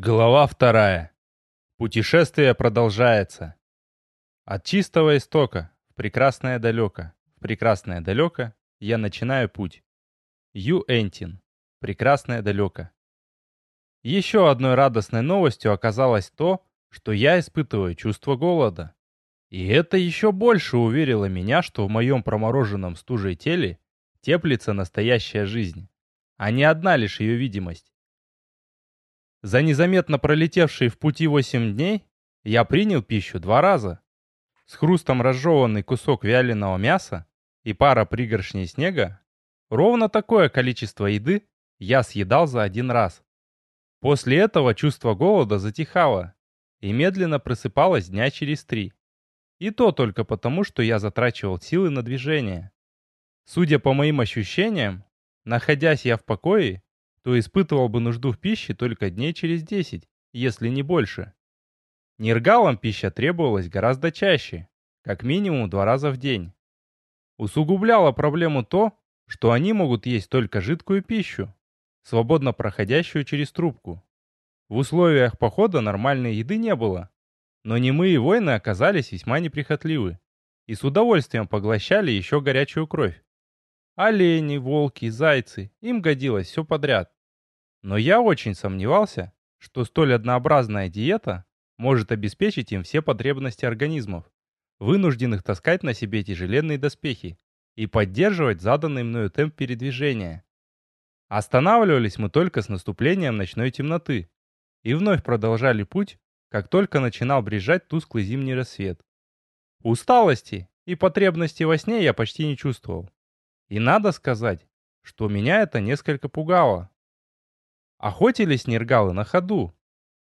Глава вторая. Путешествие продолжается. От чистого истока, в прекрасное далеко, в прекрасное далеко я начинаю путь. Ю Энтин. Прекрасное далеко. Еще одной радостной новостью оказалось то, что я испытываю чувство голода. И это еще больше уверило меня, что в моем промороженном стужей теле теплится настоящая жизнь, а не одна лишь ее видимость. За незаметно пролетевшие в пути восемь дней я принял пищу два раза. С хрустом разжеванный кусок вяленого мяса и пара пригоршней снега, ровно такое количество еды я съедал за один раз. После этого чувство голода затихало и медленно просыпалось дня через три. И то только потому, что я затрачивал силы на движение. Судя по моим ощущениям, находясь я в покое, то испытывал бы нужду в пище только дней через 10, если не больше. Нергалам пища требовалась гораздо чаще, как минимум два раза в день. Усугубляло проблему то, что они могут есть только жидкую пищу, свободно проходящую через трубку. В условиях похода нормальной еды не было, но немые воины оказались весьма неприхотливы и с удовольствием поглощали еще горячую кровь. Олени, волки, зайцы, им годилось все подряд. Но я очень сомневался, что столь однообразная диета может обеспечить им все потребности организмов, вынужденных таскать на себе тяжеленные доспехи и поддерживать заданный мною темп передвижения. Останавливались мы только с наступлением ночной темноты и вновь продолжали путь, как только начинал брежать тусклый зимний рассвет. Усталости и потребности во сне я почти не чувствовал. И надо сказать, что меня это несколько пугало. Охотились нергалы на ходу.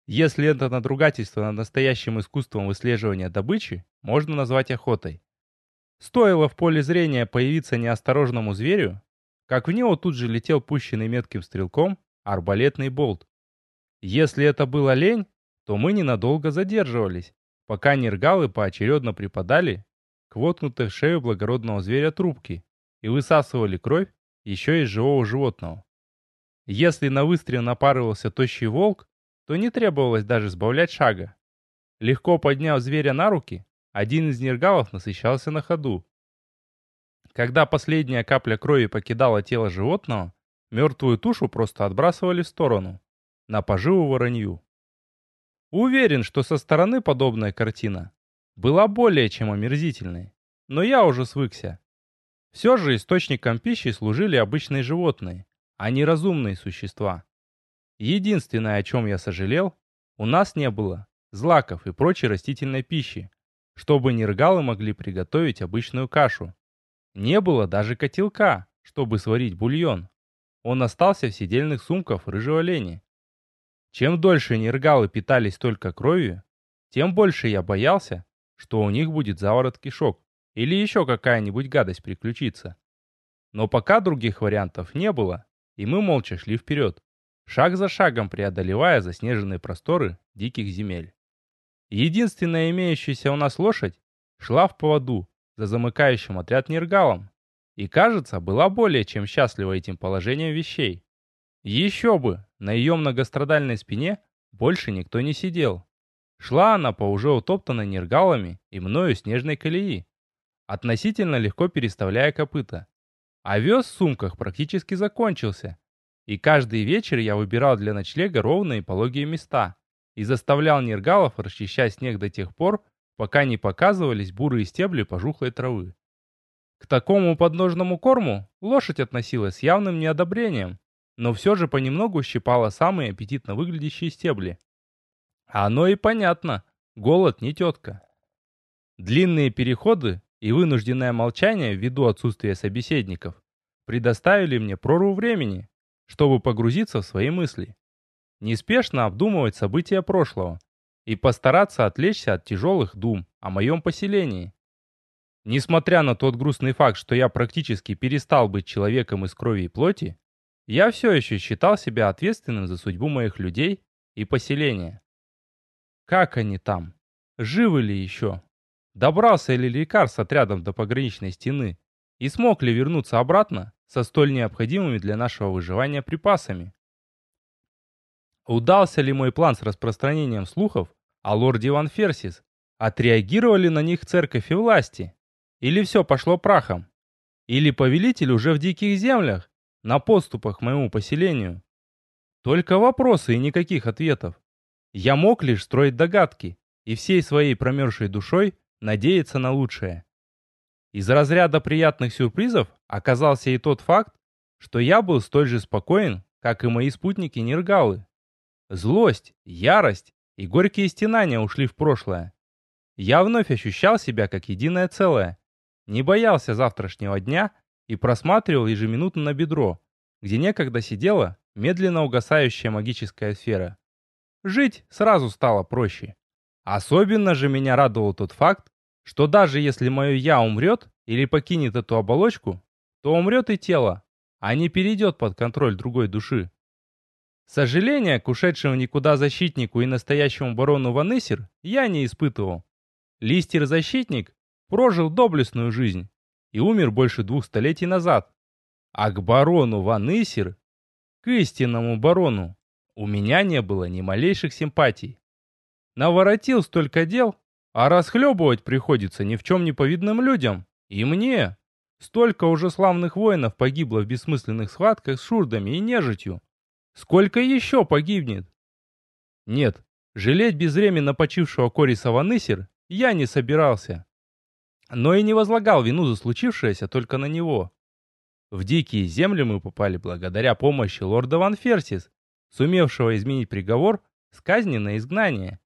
Если это надругательство над настоящим искусством выслеживания добычи, можно назвать охотой. Стоило в поле зрения появиться неосторожному зверю, как в него тут же летел пущенный метким стрелком арбалетный болт. Если это был олень, то мы ненадолго задерживались, пока нергалы поочередно припадали к воткнутой в шею благородного зверя трубки и высасывали кровь еще из живого животного. Если на выстрел напарывался тощий волк, то не требовалось даже сбавлять шага. Легко подняв зверя на руки, один из нергалов насыщался на ходу. Когда последняя капля крови покидала тело животного, мертвую тушу просто отбрасывали в сторону, на поживу воронью. Уверен, что со стороны подобная картина была более чем омерзительной, но я уже свыкся. Все же источником пищи служили обычные животные, а не разумные существа. Единственное, о чем я сожалел, у нас не было злаков и прочей растительной пищи, чтобы нергалы могли приготовить обычную кашу. Не было даже котелка, чтобы сварить бульон. Он остался в сидельных сумках рыжего лени. Чем дольше нергалы питались только кровью, тем больше я боялся, что у них будет заворот кишок или еще какая-нибудь гадость приключится. Но пока других вариантов не было, и мы молча шли вперед, шаг за шагом преодолевая заснеженные просторы диких земель. Единственная имеющаяся у нас лошадь шла в поводу за замыкающим отряд нергалом, и, кажется, была более чем счастлива этим положением вещей. Еще бы, на ее многострадальной спине больше никто не сидел. Шла она по уже утоптанной нергалами и мною снежной колеи, относительно легко переставляя копыта. Овес в сумках практически закончился, и каждый вечер я выбирал для ночлега ровные пологие места и заставлял нергалов расчищать снег до тех пор, пока не показывались бурые стебли пожухлой травы. К такому подножному корму лошадь относилась с явным неодобрением, но все же понемногу щипала самые аппетитно выглядящие стебли. А оно и понятно, голод не тетка. Длинные переходы и вынужденное молчание ввиду отсутствия собеседников предоставили мне прорву времени, чтобы погрузиться в свои мысли, неспешно обдумывать события прошлого и постараться отвлечься от тяжелых дум о моем поселении. Несмотря на тот грустный факт, что я практически перестал быть человеком из крови и плоти, я все еще считал себя ответственным за судьбу моих людей и поселения. Как они там? Живы ли еще? Добрался ли лекар с отрядом до пограничной стены? И смог ли вернуться обратно со столь необходимыми для нашего выживания припасами? Удался ли мой план с распространением слухов о лорде Ван Ферсис? Отреагировали на них церковь и власти? Или все пошло прахом? Или повелитель уже в диких землях, на подступах к моему поселению? Только вопросы и никаких ответов. Я мог лишь строить догадки и всей своей промерзшей душой надеяться на лучшее. Из разряда приятных сюрпризов оказался и тот факт, что я был столь же спокоен, как и мои спутники Нергалы. Злость, ярость и горькие стенания ушли в прошлое. Я вновь ощущал себя как единое целое, не боялся завтрашнего дня и просматривал ежеминутно на бедро, где некогда сидела медленно угасающая магическая сфера. Жить сразу стало проще. Особенно же меня радовал тот факт, что даже если мое «я» умрет или покинет эту оболочку, то умрет и тело, а не перейдет под контроль другой души. Сожаления к ушедшему никуда защитнику и настоящему барону Ванессер я не испытывал. Листер-защитник прожил доблестную жизнь и умер больше двух столетий назад. А к барону Ванессер, к истинному барону, у меня не было ни малейших симпатий. Наворотил столько дел, а расхлебывать приходится ни в чем не повидным людям. И мне. Столько уже славных воинов погибло в бессмысленных схватках с шурдами и нежитью. Сколько еще погибнет? Нет, жалеть безвременно почившего Кориса Ванысер я не собирался. Но и не возлагал вину за случившееся только на него. В дикие земли мы попали благодаря помощи лорда Ван Ферсис, сумевшего изменить приговор с казни на изгнание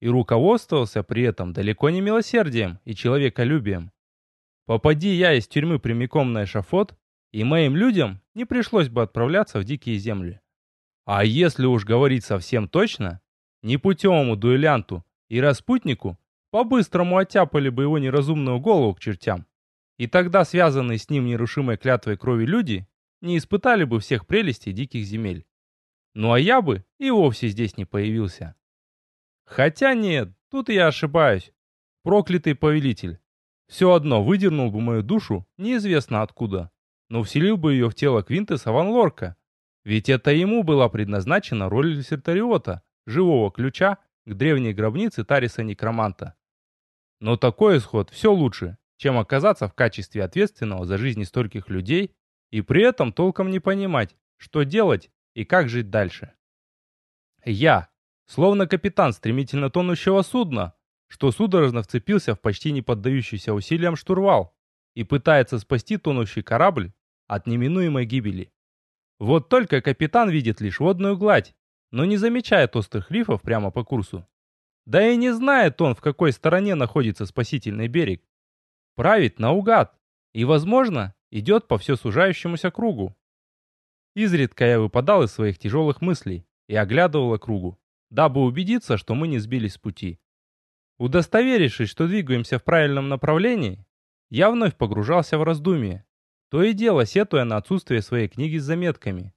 и руководствовался при этом далеко не милосердием и человеколюбием. Попади я из тюрьмы прямиком на эшафот, и моим людям не пришлось бы отправляться в дикие земли. А если уж говорить совсем точно, непутевому дуэлянту и распутнику по-быстрому оттяпали бы его неразумную голову к чертям. И тогда связанные с ним нерушимой клятвой крови люди не испытали бы всех прелестей диких земель. Ну а я бы и вовсе здесь не появился. Хотя нет, тут я ошибаюсь. Проклятый повелитель. Все одно выдернул бы мою душу неизвестно откуда, но вселил бы ее в тело Квинтеса Ван Лорка. Ведь это ему была предназначена роль Сертариота, живого ключа к древней гробнице Тариса Некроманта. Но такой исход все лучше, чем оказаться в качестве ответственного за жизни стольких людей и при этом толком не понимать, что делать и как жить дальше. Я, Словно капитан стремительно тонущего судна, что судорожно вцепился в почти не поддающийся усилиям штурвал и пытается спасти тонущий корабль от неминуемой гибели. Вот только капитан видит лишь водную гладь, но не замечает острых рифов прямо по курсу. Да и не знает он, в какой стороне находится спасительный берег. Правит наугад и, возможно, идет по все сужающемуся кругу. Изредка я выпадал из своих тяжелых мыслей и оглядывал кругу дабы убедиться, что мы не сбились с пути. Удостоверившись, что двигаемся в правильном направлении, я вновь погружался в раздумье, то и дело сетуя на отсутствие своей книги с заметками.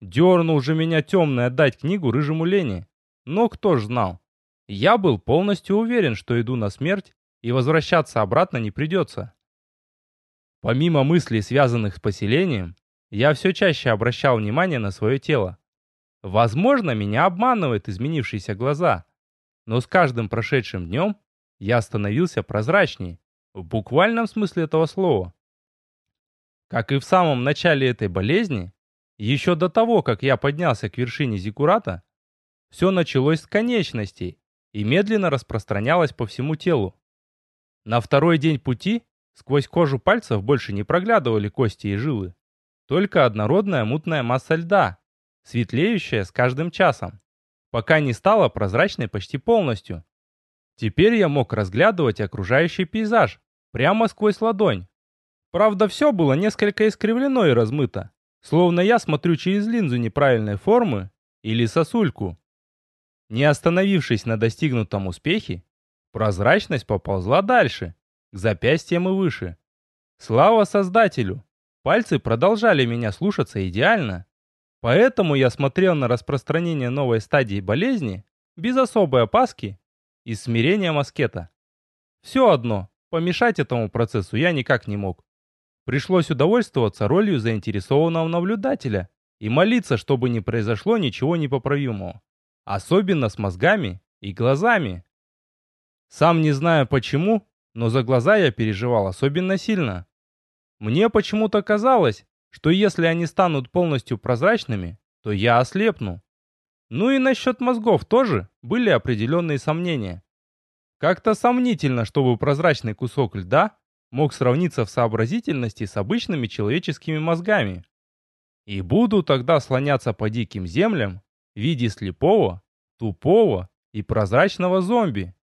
Дернул же меня темный отдать книгу рыжему Лене. Но кто ж знал? Я был полностью уверен, что иду на смерть, и возвращаться обратно не придется. Помимо мыслей, связанных с поселением, я все чаще обращал внимание на свое тело. Возможно, меня обманывают изменившиеся глаза, но с каждым прошедшим днем я становился прозрачнее, в буквальном смысле этого слова. Как и в самом начале этой болезни, еще до того, как я поднялся к вершине зиккурата, все началось с конечностей и медленно распространялось по всему телу. На второй день пути сквозь кожу пальцев больше не проглядывали кости и жилы, только однородная мутная масса льда, светлеющая с каждым часом, пока не стала прозрачной почти полностью. Теперь я мог разглядывать окружающий пейзаж прямо сквозь ладонь. Правда, все было несколько искривлено и размыто, словно я смотрю через линзу неправильной формы или сосульку. Не остановившись на достигнутом успехе, прозрачность поползла дальше, к запястьям и выше. Слава Создателю! Пальцы продолжали меня слушаться идеально, Поэтому я смотрел на распространение новой стадии болезни без особой опаски и смирения маскета. Все одно, помешать этому процессу я никак не мог. Пришлось удовольствоваться ролью заинтересованного наблюдателя и молиться, чтобы не произошло ничего непоправимого. Особенно с мозгами и глазами. Сам не знаю почему, но за глаза я переживал особенно сильно. Мне почему-то казалось, что если они станут полностью прозрачными, то я ослепну. Ну и насчет мозгов тоже были определенные сомнения. Как-то сомнительно, чтобы прозрачный кусок льда мог сравниться в сообразительности с обычными человеческими мозгами. И буду тогда слоняться по диким землям в виде слепого, тупого и прозрачного зомби.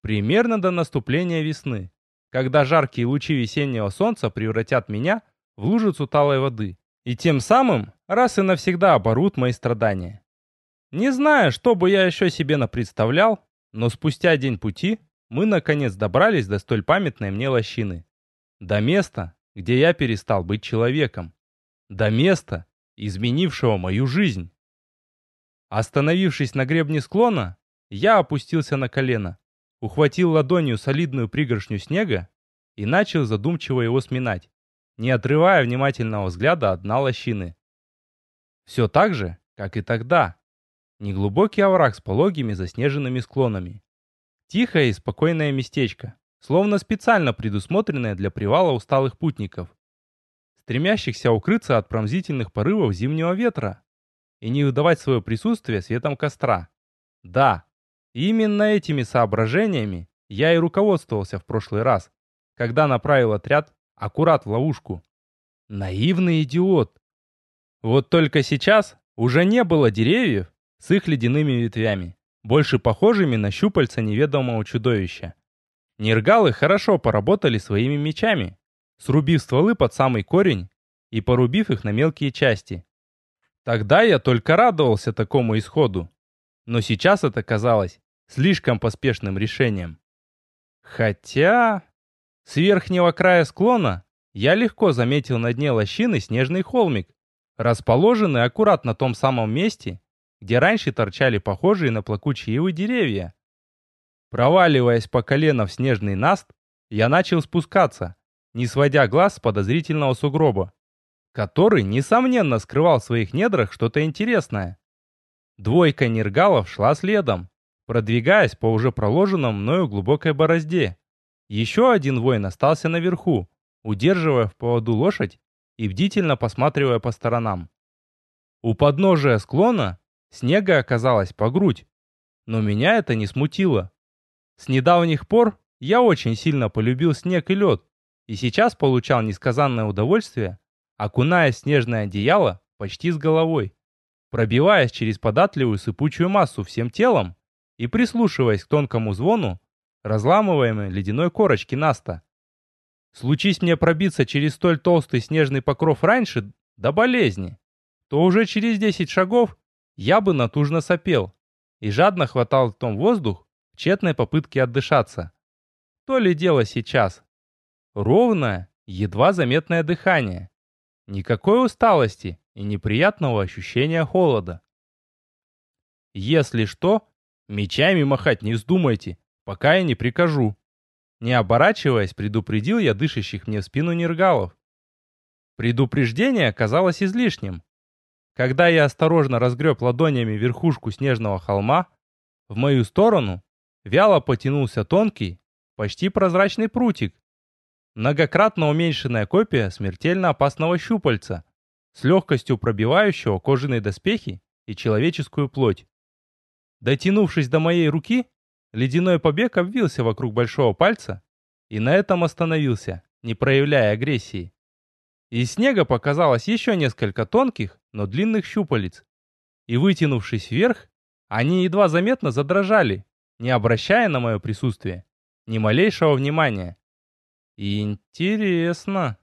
Примерно до наступления весны, когда жаркие лучи весеннего солнца превратят меня в лужицу талой воды и тем самым раз и навсегда оборут мои страдания. Не знаю, что бы я еще себе напредставлял, но спустя день пути мы наконец добрались до столь памятной мне лощины. До места, где я перестал быть человеком. До места, изменившего мою жизнь. Остановившись на гребне склона, я опустился на колено, ухватил ладонью солидную пригоршню снега и начал задумчиво его сминать, не отрывая внимательного взгляда от дна лощины. Все так же, как и тогда. Неглубокий овраг с пологими заснеженными склонами. Тихое и спокойное местечко, словно специально предусмотренное для привала усталых путников, стремящихся укрыться от пронзительных порывов зимнего ветра и не выдавать свое присутствие светом костра. Да, именно этими соображениями я и руководствовался в прошлый раз, когда направил отряд аккурат в ловушку. Наивный идиот. Вот только сейчас уже не было деревьев с их ледяными ветвями, больше похожими на щупальца неведомого чудовища. Нергалы хорошо поработали своими мечами, срубив стволы под самый корень и порубив их на мелкие части. Тогда я только радовался такому исходу, но сейчас это казалось слишком поспешным решением. Хотя... С верхнего края склона я легко заметил на дне лощины снежный холмик, расположенный аккурат на том самом месте, где раньше торчали похожие на плакучие ивы деревья. Проваливаясь по колено в снежный наст, я начал спускаться, не сводя глаз с подозрительного сугроба, который, несомненно, скрывал в своих недрах что-то интересное. Двойка нергалов шла следом, продвигаясь по уже проложенному мною глубокой борозде. Еще один воин остался наверху, удерживая в поводу лошадь и бдительно посматривая по сторонам. У подножия склона снега оказалось по грудь, но меня это не смутило. С недавних пор я очень сильно полюбил снег и лед, и сейчас получал несказанное удовольствие, окунаясь в снежное одеяло почти с головой, пробиваясь через податливую сыпучую массу всем телом и прислушиваясь к тонкому звону, разламываемой ледяной корочки Наста. Случись мне пробиться через столь толстый снежный покров раньше, до болезни, то уже через 10 шагов я бы натужно сопел и жадно хватал в том воздух в тщетной попытке отдышаться. То ли дело сейчас. Ровное, едва заметное дыхание. Никакой усталости и неприятного ощущения холода. Если что, мечами махать не вздумайте, пока я не прикажу. Не оборачиваясь, предупредил я дышащих мне в спину нергалов. Предупреждение оказалось излишним. Когда я осторожно разгреб ладонями верхушку снежного холма, в мою сторону вяло потянулся тонкий, почти прозрачный прутик, Многократно уменьшенная копия смертельно опасного щупальца, с легкостью пробивающего кожаные доспехи и человеческую плоть. Дотянувшись до моей руки, ледяной побег обвился вокруг большого пальца и на этом остановился, не проявляя агрессии. Из снега показалось еще несколько тонких, но длинных щупалец. И вытянувшись вверх, они едва заметно задрожали, не обращая на мое присутствие ни малейшего внимания. «Интересно!»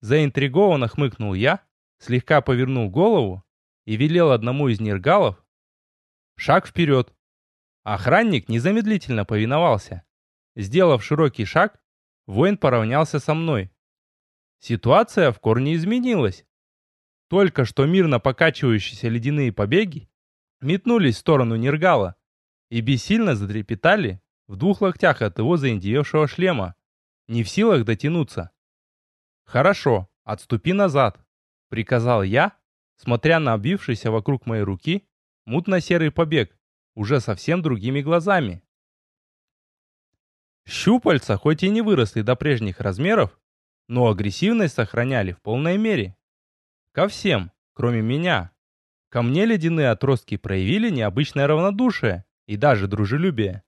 Заинтригованно хмыкнул я, слегка повернул голову и велел одному из нергалов «Шаг вперед!» Охранник незамедлительно повиновался. Сделав широкий шаг, воин поравнялся со мной. Ситуация в корне изменилась. Только что мирно покачивающиеся ледяные побеги метнулись в сторону Нергала и бессильно затрепетали в двух локтях от его заиндевевшего шлема не в силах дотянуться. «Хорошо, отступи назад», — приказал я, смотря на обвившийся вокруг моей руки мутно-серый побег, уже совсем другими глазами. Щупальца хоть и не выросли до прежних размеров, но агрессивность сохраняли в полной мере. Ко всем, кроме меня. Ко мне ледяные отростки проявили необычное равнодушие и даже дружелюбие.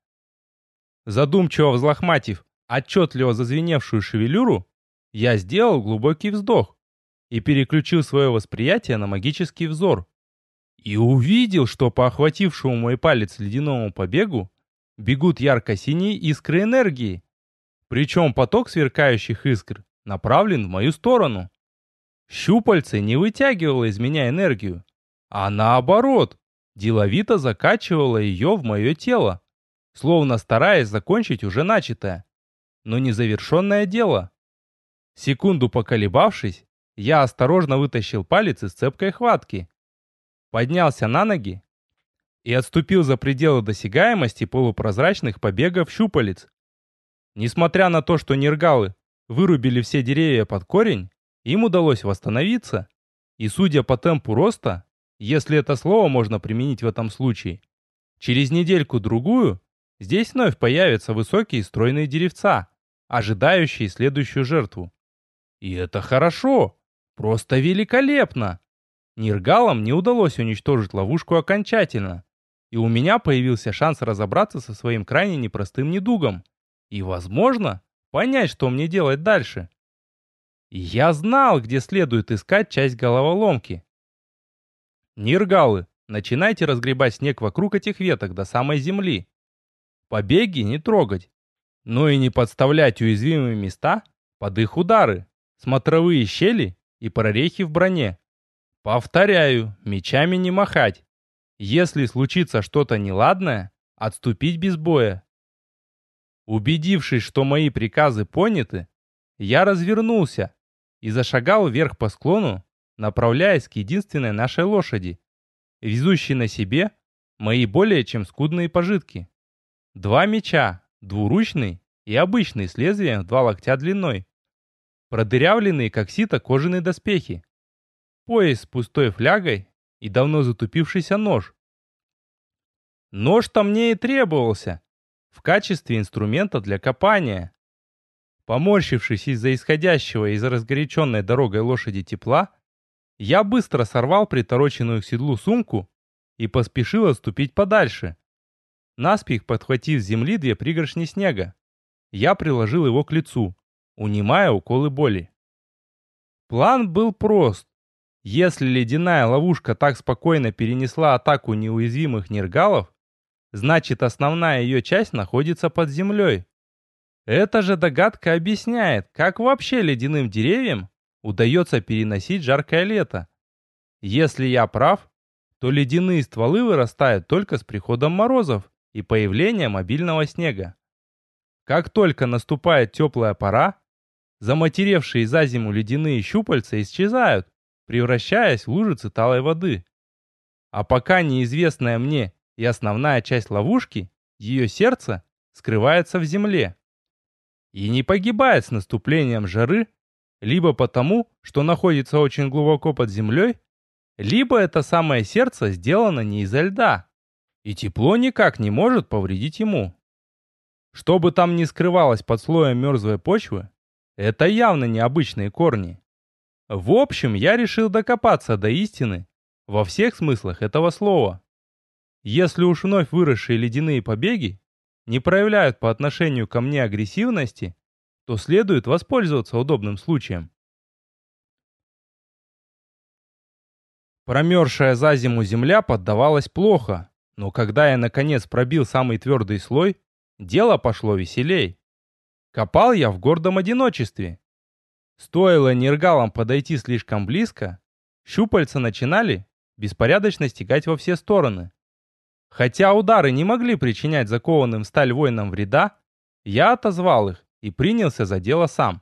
Задумчиво взлохматив отчетливо зазвеневшую шевелюру, я сделал глубокий вздох и переключил свое восприятие на магический взор. И увидел, что по охватившему мой палец ледяному побегу бегут ярко-синие искры энергии. Причем поток сверкающих искр направлен в мою сторону. Щупальце не вытягивало из меня энергию, а наоборот, деловито закачивало ее в мое тело, словно стараясь закончить уже начатое, но незавершенное дело. Секунду поколебавшись, я осторожно вытащил палец из цепкой хватки, поднялся на ноги и отступил за пределы досягаемости полупрозрачных побегов щупалец. Несмотря на то, что нергалы вырубили все деревья под корень, им удалось восстановиться, и судя по темпу роста, если это слово можно применить в этом случае, через недельку-другую здесь вновь появятся высокие стройные деревца, ожидающие следующую жертву. И это хорошо, просто великолепно. Ниргалам не удалось уничтожить ловушку окончательно, и у меня появился шанс разобраться со своим крайне непростым недугом и, возможно, понять, что мне делать дальше. я знал, где следует искать часть головоломки. Ниргалы, начинайте разгребать снег вокруг этих веток до самой земли. Побеги не трогать, но и не подставлять уязвимые места под их удары, смотровые щели и прорехи в броне. Повторяю, мечами не махать. Если случится что-то неладное, отступить без боя. Убедившись, что мои приказы поняты, я развернулся и зашагал вверх по склону, направляясь к единственной нашей лошади, везущей на себе мои более чем скудные пожитки. Два меча, двуручный и обычный с лезвием в два локтя длиной. Продырявленные, как сито, кожаные доспехи. Пояс с пустой флягой и давно затупившийся нож. Нож-то мне и требовался в качестве инструмента для копания. Поморщившись из-за исходящего из разгоряченной дорогой лошади тепла, я быстро сорвал притороченную к седлу сумку и поспешил отступить подальше. Наспех подхватив с земли две пригоршни снега, я приложил его к лицу, унимая уколы боли. План был прост. Если ледяная ловушка так спокойно перенесла атаку неуязвимых нергалов, значит основная ее часть находится под землей. Эта же догадка объясняет, как вообще ледяным деревьям удается переносить жаркое лето. Если я прав, то ледяные стволы вырастают только с приходом морозов и появлением обильного снега. Как только наступает теплая пора, заматеревшие за зиму ледяные щупальца исчезают, превращаясь в лужицы талой воды. А пока неизвестная мне и основная часть ловушки, ее сердце, скрывается в земле. И не погибает с наступлением жары, либо потому, что находится очень глубоко под землей, либо это самое сердце сделано не изо льда, и тепло никак не может повредить ему. Что бы там ни скрывалось под слоем мерзлой почвы, это явно необычные корни. В общем, я решил докопаться до истины во всех смыслах этого слова. Если уж вновь выросшие ледяные побеги не проявляют по отношению ко мне агрессивности, то следует воспользоваться удобным случаем. Промерзшая за зиму земля поддавалась плохо, но когда я наконец пробил самый твердый слой, дело пошло веселей. Копал я в гордом одиночестве. Стоило нергалам подойти слишком близко, щупальца начинали беспорядочно стегать во все стороны. Хотя удары не могли причинять закованным в сталь воинам вреда, я отозвал их и принялся за дело сам.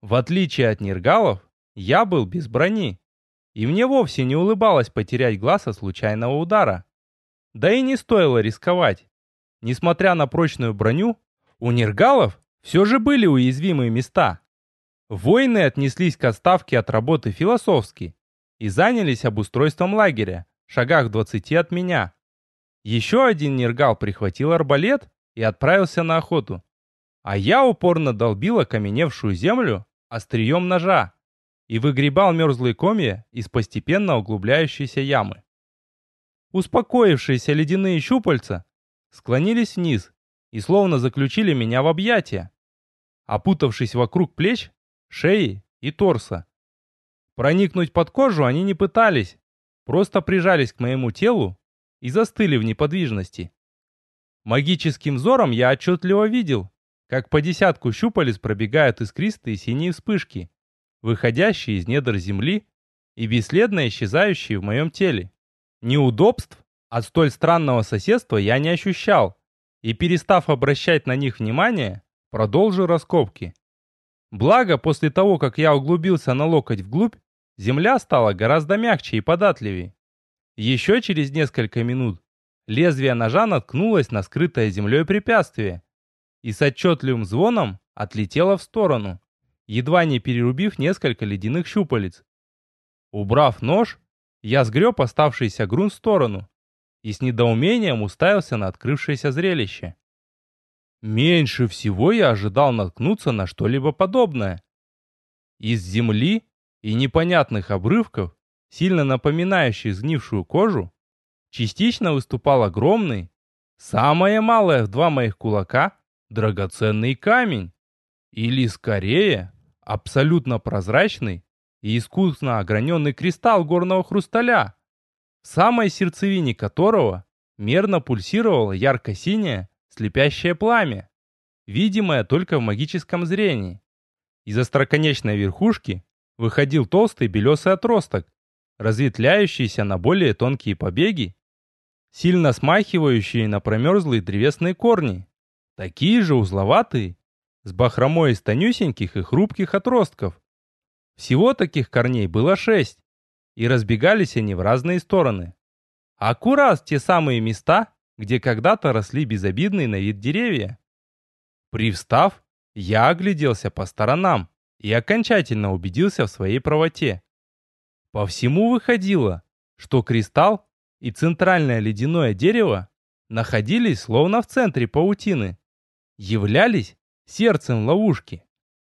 В отличие от нергалов, я был без брони, и мне вовсе не улыбалось потерять глаз от случайного удара. Да и не стоило рисковать. Несмотря на прочную броню, у нергалов все же были уязвимые места. Воины отнеслись к отставке от работы философски и занялись обустройством лагеря, шагах 20 от меня. Еще один нергал прихватил арбалет и отправился на охоту. А я упорно долбил окаменевшую землю острием ножа и выгребал мерзлые комья из постепенно углубляющейся ямы. Успокоившиеся ледяные щупальца склонились вниз и словно заключили меня в объятия, опутавшись вокруг плеч, шеи и торса. Проникнуть под кожу они не пытались, просто прижались к моему телу и застыли в неподвижности. Магическим взором я отчетливо видел, как по десятку щупалец пробегают искристые синие вспышки, выходящие из недр земли и бесследно исчезающие в моем теле. Неудобств от столь странного соседства я не ощущал, и, перестав обращать на них внимание, продолжил раскопки. Благо, после того, как я углубился на локоть вглубь, земля стала гораздо мягче и податливее. Еще через несколько минут лезвие ножа наткнулось на скрытое землей препятствие и с отчетливым звоном отлетело в сторону, едва не перерубив несколько ледяных щупалец. Убрав нож, я сгреб оставшийся грунт в сторону и с недоумением уставился на открывшееся зрелище. Меньше всего я ожидал наткнуться на что-либо подобное. Из земли и непонятных обрывков, сильно напоминающих сгнившую кожу, частично выступал огромный, самое малое в два моих кулака, драгоценный камень. Или скорее, абсолютно прозрачный и искусно ограненный кристалл горного хрусталя, в самой сердцевине которого мерно пульсировало ярко-синее, слепящее пламя, видимое только в магическом зрении. Из остроконечной верхушки выходил толстый белесый отросток, разветвляющийся на более тонкие побеги, сильно смахивающие на промерзлые древесные корни, такие же узловатые, с бахромой из тонюсеньких и хрупких отростков. Всего таких корней было шесть, и разбегались они в разные стороны. Аккурат те самые места, где когда-то росли безобидные на вид деревья. Привстав, я огляделся по сторонам и окончательно убедился в своей правоте. По всему выходило, что кристалл и центральное ледяное дерево находились словно в центре паутины, являлись сердцем ловушки.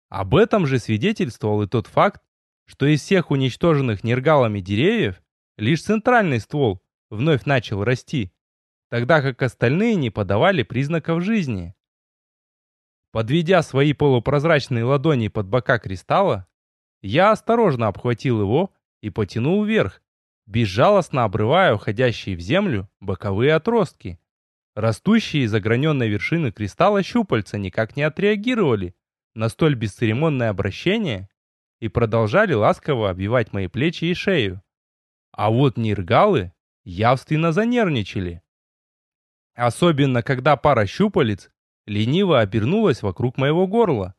Об этом же свидетельствовал и тот факт, что из всех уничтоженных нергалами деревьев лишь центральный ствол вновь начал расти тогда как остальные не подавали признаков жизни. Подведя свои полупрозрачные ладони под бока кристалла, я осторожно обхватил его и потянул вверх, безжалостно обрывая уходящие в землю боковые отростки. Растущие из ограненной вершины кристалла щупальца никак не отреагировали на столь бесцеремонное обращение и продолжали ласково обвивать мои плечи и шею. А вот ниргалы явственно занервничали. Особенно, когда пара щупалец лениво обернулась вокруг моего горла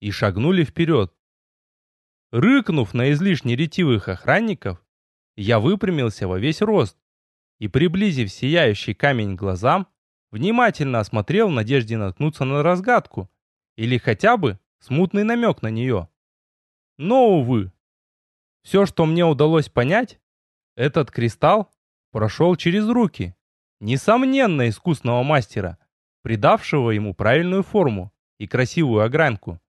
и шагнули вперед. Рыкнув на излишне ретивых охранников, я выпрямился во весь рост и, приблизив сияющий камень глазам, внимательно осмотрел в надежде наткнуться на разгадку или хотя бы смутный намек на нее. Но, увы, все, что мне удалось понять, этот кристалл прошел через руки несомненно искусного мастера, придавшего ему правильную форму и красивую огранку.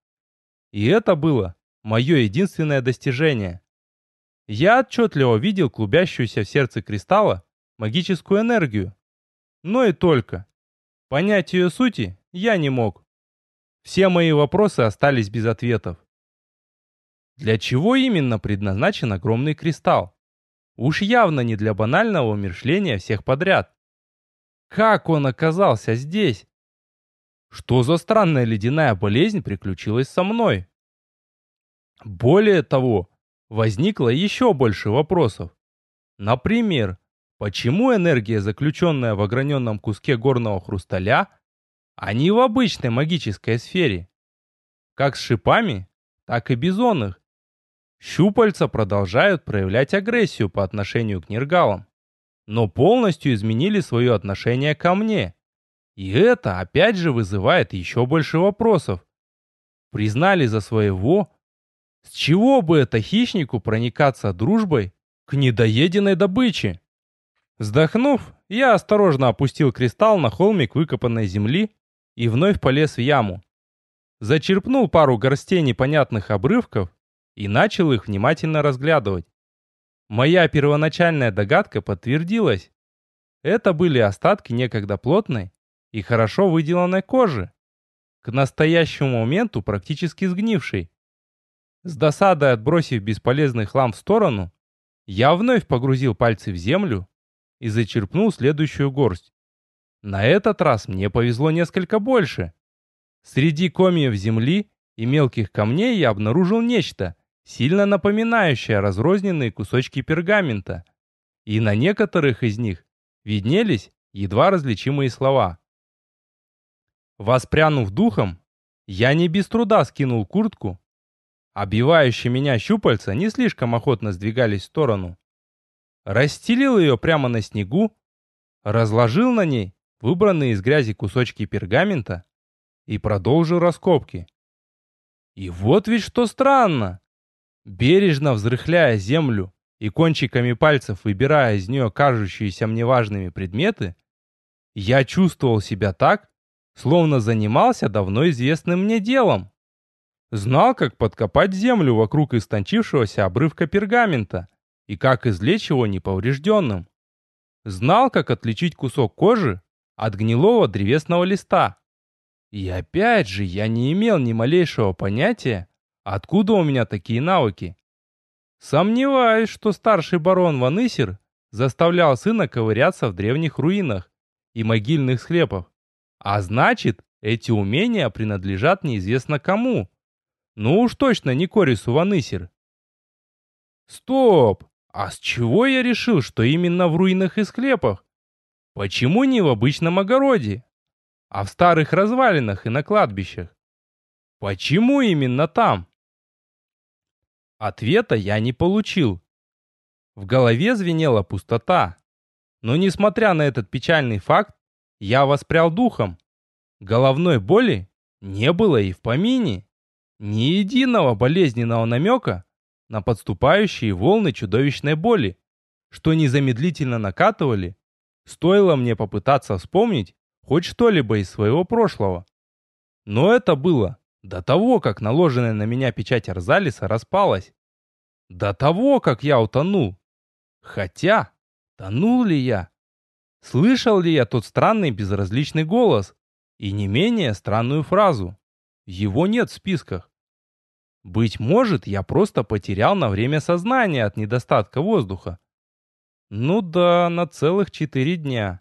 И это было мое единственное достижение. Я отчетливо видел клубящуюся в сердце кристалла магическую энергию. Но и только. Понять ее сути я не мог. Все мои вопросы остались без ответов. Для чего именно предназначен огромный кристалл? Уж явно не для банального умершления всех подряд. Как он оказался здесь? Что за странная ледяная болезнь приключилась со мной? Более того, возникло еще больше вопросов. Например, почему энергия, заключенная в ограненном куске горного хрусталя, а не в обычной магической сфере? Как с шипами, так и бизонных. Щупальца продолжают проявлять агрессию по отношению к нергалам но полностью изменили свое отношение ко мне. И это опять же вызывает еще больше вопросов. Признали за своего? С чего бы это хищнику проникаться дружбой к недоеденной добыче. Вздохнув, я осторожно опустил кристалл на холмик выкопанной земли и вновь полез в яму. Зачерпнул пару горстей непонятных обрывков и начал их внимательно разглядывать. Моя первоначальная догадка подтвердилась. Это были остатки некогда плотной и хорошо выделанной кожи, к настоящему моменту практически сгнившей. С досадой отбросив бесполезный хлам в сторону, я вновь погрузил пальцы в землю и зачерпнул следующую горсть. На этот раз мне повезло несколько больше. Среди комьев земли и мелких камней я обнаружил нечто, сильно напоминающее разрозненные кусочки пергамента. И на некоторых из них виднелись едва различимые слова. Воспрянув духом, я не без труда скинул куртку. Обивающие меня щупальца не слишком охотно сдвигались в сторону. Расстелил ее прямо на снегу, разложил на ней выбранные из грязи кусочки пергамента и продолжил раскопки. И вот ведь что странно. Бережно взрыхляя землю и кончиками пальцев выбирая из нее кажущиеся мне важными предметы, я чувствовал себя так, словно занимался давно известным мне делом. Знал, как подкопать землю вокруг истончившегося обрывка пергамента и как извлечь его неповрежденным. Знал, как отличить кусок кожи от гнилого древесного листа. И опять же, я не имел ни малейшего понятия, откуда у меня такие навыки. Сомневаюсь, что старший барон Ванысер заставлял сына ковыряться в древних руинах и могильных склепах. А значит, эти умения принадлежат неизвестно кому. Ну уж точно не Корису Ванысер. Стоп! А с чего я решил, что именно в руинах и склепах? Почему не в обычном огороде, а в старых развалинах и на кладбищах? Почему именно там? Ответа я не получил. В голове звенела пустота. Но несмотря на этот печальный факт, я воспрял духом. Головной боли не было и в помине. Ни единого болезненного намека на подступающие волны чудовищной боли, что незамедлительно накатывали Стоило мне попытаться вспомнить хоть что-либо из своего прошлого. Но это было до того, как наложенная на меня печать Арзалиса распалась. До того, как я утонул. Хотя, тонул ли я? Слышал ли я тот странный безразличный голос и не менее странную фразу? Его нет в списках. Быть может, я просто потерял на время сознание от недостатка воздуха. Ну да, на целых четыре дня.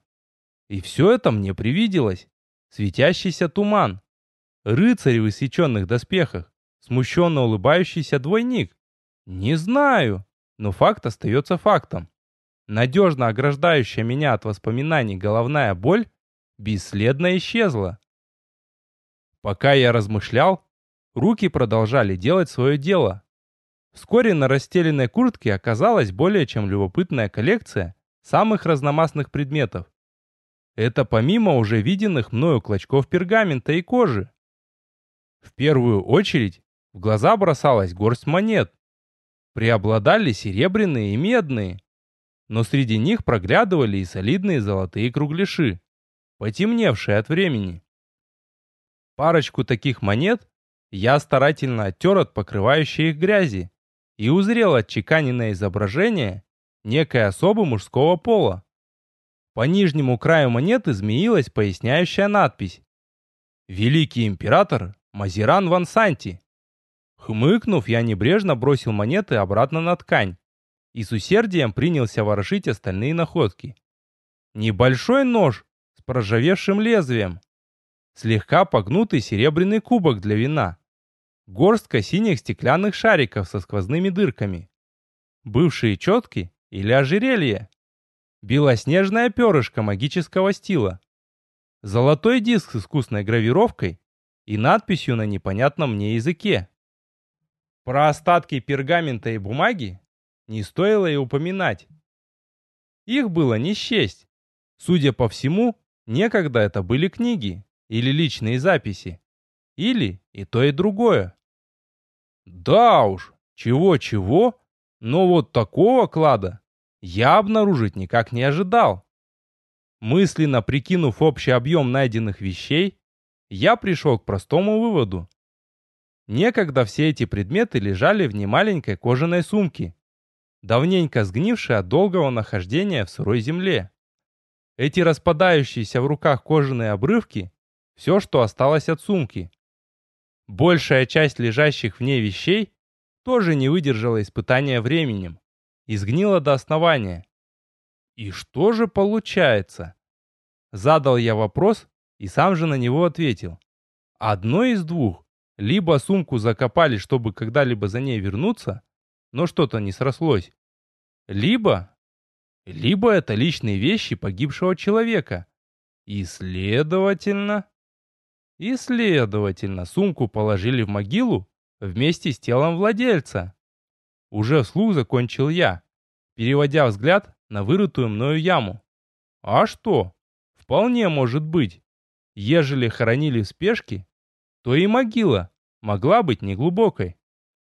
И все это мне привиделось. Светящийся туман. Рыцарь в иссеченных доспехах. Смущенно улыбающийся двойник. Не знаю, но факт остается фактом. Надежно ограждающая меня от воспоминаний головная боль бесследно исчезла. Пока я размышлял, руки продолжали делать свое дело. Вскоре на расстеленной куртке оказалась более чем любопытная коллекция самых разномастных предметов. Это помимо уже виденных мною клочков пергамента и кожи. В первую очередь в глаза бросалась горсть монет. Преобладали серебряные и медные, но среди них проглядывали и солидные золотые кругляши, потемневшие от времени. Парочку таких монет я старательно оттер от покрывающей их грязи и узрел отчеканенное изображение некой особы мужского пола. По нижнему краю монеты змеилась поясняющая надпись «Великий император Мазиран Ван Санти». Хмыкнув, я небрежно бросил монеты обратно на ткань и с усердием принялся ворошить остальные находки. Небольшой нож с проржавевшим лезвием, слегка погнутый серебряный кубок для вина, горстка синих стеклянных шариков со сквозными дырками, бывшие четки или ожерелье, белоснежное перышко магического стила, золотой диск с искусной гравировкой и надписью на непонятном мне языке. Про остатки пергамента и бумаги не стоило и упоминать. Их было не счесть. Судя по всему, некогда это были книги или личные записи. Или и то, и другое. Да уж, чего-чего, Но вот такого клада я обнаружить никак не ожидал. Мысленно прикинув общий объем найденных вещей, я пришел к простому выводу. Некогда все эти предметы лежали в немаленькой кожаной сумке, давненько сгнившей от долгого нахождения в сырой земле. Эти распадающиеся в руках кожаные обрывки – все, что осталось от сумки. Большая часть лежащих в ней вещей тоже не выдержала испытания временем и сгнила до основания. И что же получается? Задал я вопрос и сам же на него ответил. Одно из двух. Либо сумку закопали, чтобы когда-либо за ней вернуться, но что-то не срослось. Либо... Либо это личные вещи погибшего человека. И следовательно... И следовательно, сумку положили в могилу вместе с телом владельца. Уже вслух закончил я, переводя взгляд на вырытую мною яму. А что? Вполне может быть. Ежели хоронили в спешке, то и могила могла быть неглубокой.